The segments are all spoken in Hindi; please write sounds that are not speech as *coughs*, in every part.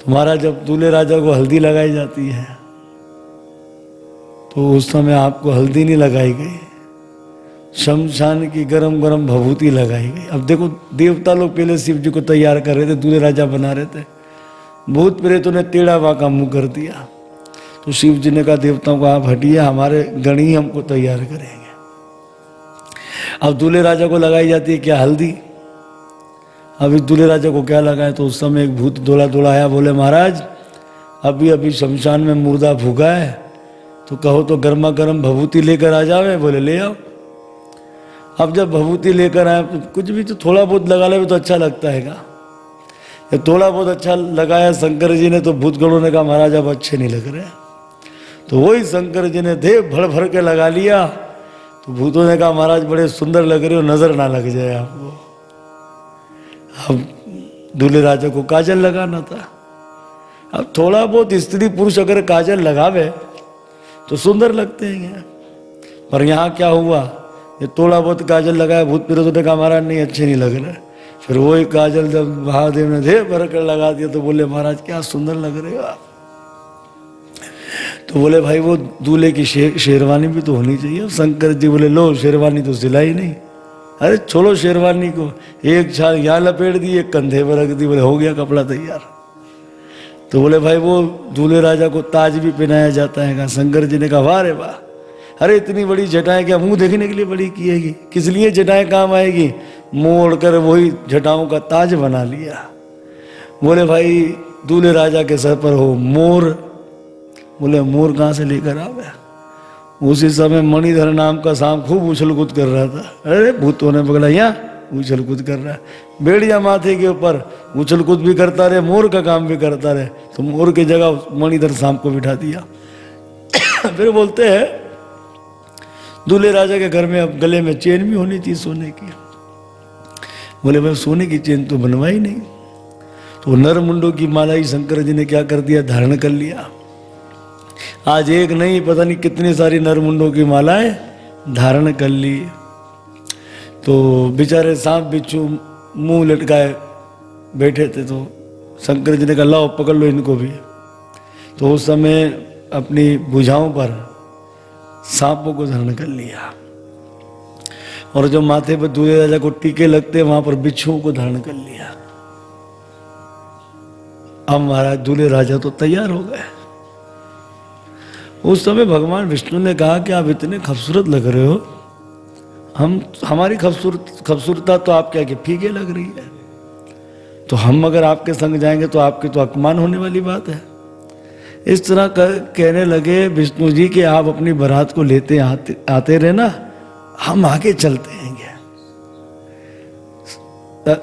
तो महाराज जब दूल्हे राजा को हल्दी लगाई जाती है तो उस समय आपको हल्दी नहीं लगाई गई। शमशान की गरम गरम भभूति लगाई गई। अब देखो, देवता लोग पहले शिव जी को तैयार कर रहे थे, दूल्हे राजा बना रहे थे। भूत प्रेतों ने टेढ़ा वा का मुँह कर दिया। तो शिव जी ने कहा, देवताओं को आप हटिए, हमारे गणी हमको तैयार करेंगे। अब दूल्हे राजा को लगाई जाती है क्या हल्दी? इस दूल्हे राजा को क्या लगाए तो उस समय एक भूत दौड़ा दौड़ा आया बोले, महाराज, अभी अभी शमशान में मुर्दा फूका है तो कहो तो गर्मा गर्म भभूति लेकर आ जावे? बोले, ले आओ। अब जब भभूति लेकर आए तो कुछ भी तो थोड़ा बहुत लगा ले तो अच्छा लगता है ये थोड़ा बहुत अच्छा लगाया शंकर जी ने तो भूतगणों ने कहा, महाराज, अब अच्छे नहीं लग रहे। तो वही शंकर जी ने देव भर भर के लगा लिया तो भूतों ने कहा, महाराज, बड़े सुंदर लग रहे हो, नज़र ना लग जाए आपको। अब दूल्हे राजा को काजल लगाना था। अब थोड़ा बहुत स्त्री पुरुष अगर काजल लगावे तो सुंदर लगते हैं पर यहाँ क्या हुआ? ये थोड़ा बहुत काजल लगाया भूत प्रेतों ने कहा महाराज नहीं अच्छे नहीं लग रहे। फिर वही काजल जब महादेव ने दे भर कर लगा दिया तो बोले महाराज क्या सुंदर लग रहे हो आप? तो बोले भाई वो दूल्हे की शे, शेरवानी भी तो होनी चाहिए। शंकर जी बोले लो शेरवानी तो सिलाई नहीं। अरे छोड़ो शेरवानी को। एक छाल यहाँ लपेट दी, एक कंधे पर रख दी, बोले, हो गया कपड़ा तैयार। तो बोले, भाई, वो दूल्हे राजा को ताज भी पहनाया जाता है कहा? शंकर जी ने कहा, वाह रे वाह। अरे इतनी बड़ी जटाएँ क्या मुँह देखने के लिए बड़ी किएगी किस लिए जटाएँ काम आएगी? मोड़ कर वही जटाओं का ताज बना लिया। बोले, भाई, दूल्हे राजा के सर पर हो मोर। बोले, मोर कहाँ से लेकर आ गया उसी समय मणिधर नाम का सांप खूब उछल कूद कर रहा था। अरे, भूतों ने पकड़ा, यहाँ उछल कूद कर रहा है। बेड़िया माथे के ऊपर उछल कूद भी करता रहे, मोर का काम भी करता रहे तो मोर की जगह मणिधर सांप को बिठा दिया। *coughs* फिर बोलते हैं, दूल्हे राजा के घर में अब गले में चेन भी होनी थी सोने की। बोले भाई सोने की चेन तो बनवाई नहीं। तो नर मुंडो की माला ही शंकर जी ने क्या कर दिया? धारण कर लिया। आज एक नहीं, पता नहीं कितनी सारी नरमुंडों की मालाएँ धारण कर ली। तो बेचारे सांप बिच्छू मुँह लटकाए बैठे थे तो शंकर जी ने कहा, लाओ, पकड़ लो इनको भी। तो उस समय अपनी भुजाओं पर सांपों को धारण कर लिया। और जो माथे पर दूल्हे राजा को टीके लगते, वहाँ पर बिच्छुओं को धारण कर लिया। अब महाराज, दूल्हे राजा तो तैयार हो गए। उस समय भगवान विष्णु ने कहा कि आप इतने खूबसूरत लग रहे हो। हम हमारी खूबसूरत खूबसूरता तो आप क्या फीके लग रही है। तो हम अगर आपके संग जाएँगे तो आपके तो अपमान होने वाली बात है। इस तरह कर, कहने लगे विष्णु जी कि आप अपनी बारात को लेते आते, आते रहना हम आगे चलते हैं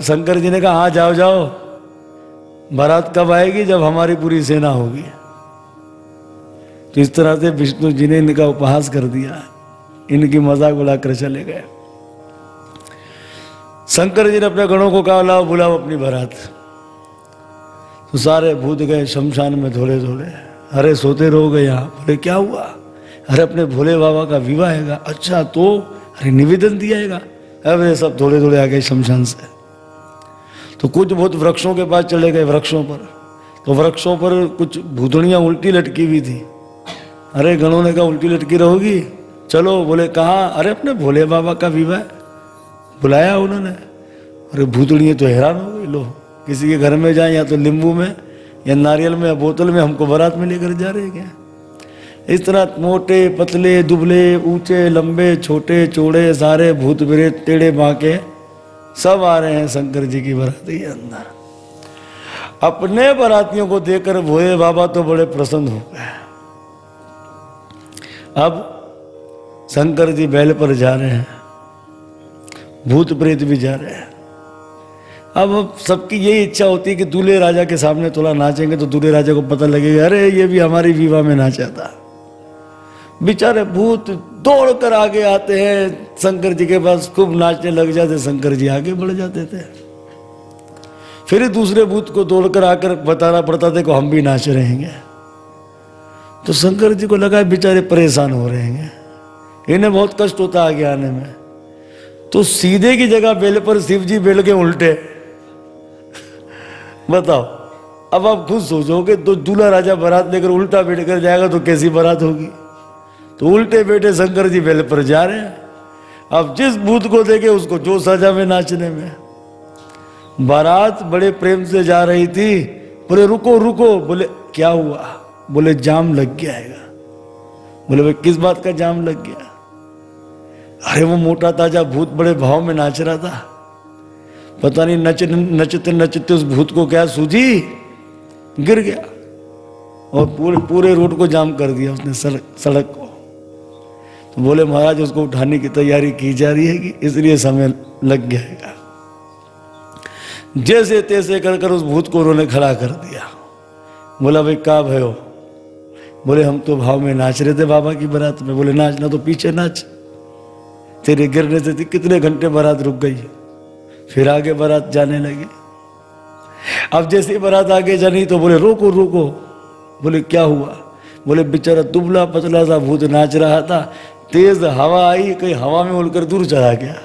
शंकर जी ने कहा हाँ जाओ जाओ। बारात कब आएगी जब हमारी पूरी सेना होगी? तो इस तरह से विष्णु जी ने इनका उपहास कर दिया। इनकी मज़ाक उड़ाकर चले गए। शंकर जी ने अपने गणों को कहा, लाओ, बुलाओ अपनी बारात। तो सारे भूत गए, शमशान में धोले धोले। अरे, सोते रहो गए यहाँ बोले क्या हुआ? अरे, अपने भोले बाबा का विवाह है अच्छा तो? अरे, निवेदन दिया है अरे सब धोले थोड़े आ गए शमशान से। तो कुछ बहुत वृक्षों के पास चले गए, वृक्षों पर। तो वृक्षों पर कुछ भूतड़ियाँ उल्टी लटकी हुई थी। अरे गणों ने कहा उल्टी लटकी रहोगी। चलो, बोले, कहा? अरे, अपने भोले बाबा का विवाह। बुलाया उन्होंने। अरे, भूतड़ियाँ तो हैरान हो गई, लो। किसी के घर में जाए या तो नींबू में, या नारियल में, या बोतल में, हमको बारात में लेकर जा रहे क्या? इस तरह मोटे, पतले, दुबले, ऊँचे, लंबे, छोटे, चौड़े, सारे भूत प्रेत, टेढ़े बांके, सब आ रहे हैं शंकर जी की बराती के अंदर। अपने बरातियों को देखकर भोले बाबा तो बड़े प्रसन्न हो गए। अब शंकर जी बैल पर जा रहे हैं, भूत प्रेत भी जा रहे हैं। अब सबकी यही इच्छा होती है कि दूल्हे राजा के सामने थोड़ा नाचेंगे तो दूल्हे राजा को पता लगेगा, अरे ये भी हमारी विवाह में नाचा था। बेचारे भूत दौड़ कर आगे आते हैं, शंकर जी के पास खूब नाचने लग जाते शंकर जी आगे बढ़ जाते थे। फिर दूसरे भूत को दौड़कर आकर बताना पड़ता था कि हम भी नाच रहे हैं तो शंकर जी को लगा बेचारे परेशान हो रहे हैं। इन्हें बहुत कष्ट होता आगे आने में। तो सीधे की जगह बेल पर शिव जी बेल के उल्टे। बताओ, अब आप खुद सोचोगे तो दूल्हा राजा बारात लेकर उल्टा बैठ कर जाएगा तो कैसी बारात होगी? तो उल्टे बैठे शंकर जी बेल पर जा रहे हैं। अब जिस भूत को देखे, उसको जो सजा में नाचने में। बारात बड़े प्रेम से जा रही थी। बोले, रुको रुको। बोले, क्या हुआ? बोले, जाम लग गया है बोले, भाई, किस बात का जाम लग गया? अरे, वो मोटा ताज़ा भूत बड़े भाव में नाच रहा था। पता नहीं, नच, नचते नचते उस भूत को क्या सूझी? गिर गया। और पूरे पूरे रोड को जाम कर दिया उसने, सड़क सड़क को। तो बोले, महाराज, उसको उठाने की तैयारी की जा रही है कि इसलिए समय लग जाएगा जैसे तैसे कर कर उस भूत को उन्होंने खड़ा कर दिया। बोला, भाई, का भयो बोले, हम तो भाव में नाच रहे थे बाबा की बारात में। बोले नाचना तो पीछे नाच। तेरे गिरने से कितने घंटे बारात रुक गई फिर आगे बारात जाने लगी। अब जैसे बारात आगे जानी तो बोले, रोको रोको। बोले, क्या हुआ? बोले, बेचारा दुबला पतला सा भूत नाच रहा था। तेज हवा आई, कहीं हवा में उड़कर दूर चला गया।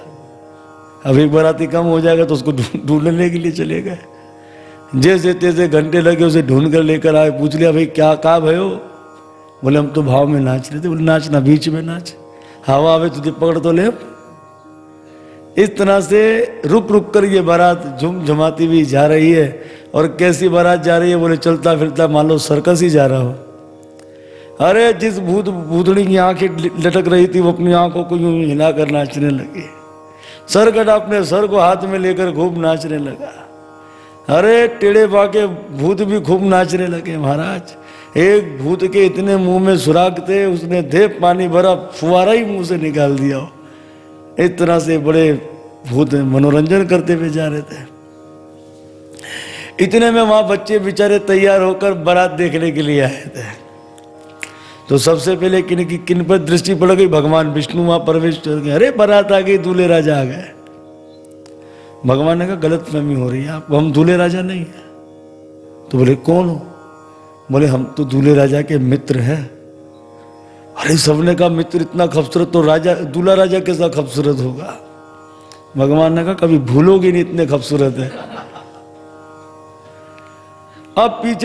अब एक बाराती कम हो जाएगा तो उसको ढूँढने के लिए चले गए। जैसे तैसे घंटे लगे, उसे ढूंढ कर लेकर आए। पूछ लिया, भाई, क्या कहा भयो बोले, हम तो भाव में नाच रहे थे। बोले नाचना बीच में नाच। हवा आवे तुझे पकड़ तो ले। इस तरह से रुक रुक कर ये बारात झुम झुमाती हुई जा रही है। और कैसी बारात जा रही है? बोले, चलता फिरता मान लो सर्कस ही जा रहा हो। अरे, जिस भूत, भूतड़ी की आँखें लटक रही थी, वो अपनी आँखों को यूँ हिलाकर नाचने लगी। सरकट अपने सर को हाथ में लेकर खूब नाचने लगा। अरे, टेढ़े बाके भूत भी खूब नाचने लगे महाराज। एक भूत के इतने मुँह में सुराग थे, उसने दे पानी भरा फुवारा ही मुँह से निकाल दिया। इस तरह से बड़े भूत मनोरंजन करते हुए जा रहे थे। इतने में वहाँ बच्चे बेचारे तैयार होकर बारात देखने के लिए आए थे। तो सबसे पहले किन की किन पर दृष्टि पड़ गई? भगवान विष्णु वहाँ प्रवेश कर गए। अरे, बारात आ गई, दूल्हे राजा आ गए। भगवान ने कहा, गलत फहमी हो रही है, आप हम दूल्हे राजा नहीं है। तो बोले, कौन हो? बोले, हम तो दूल्हे राजा के मित्र हैं। अरे, सबने कहा, मित्र इतना खूबसूरत तो राजा, दूल्हा राजा कैसा खूबसूरत होगा? भगवान ने कहा, कभी भूलोगे नहीं इतने खूबसूरत है। अब पीछे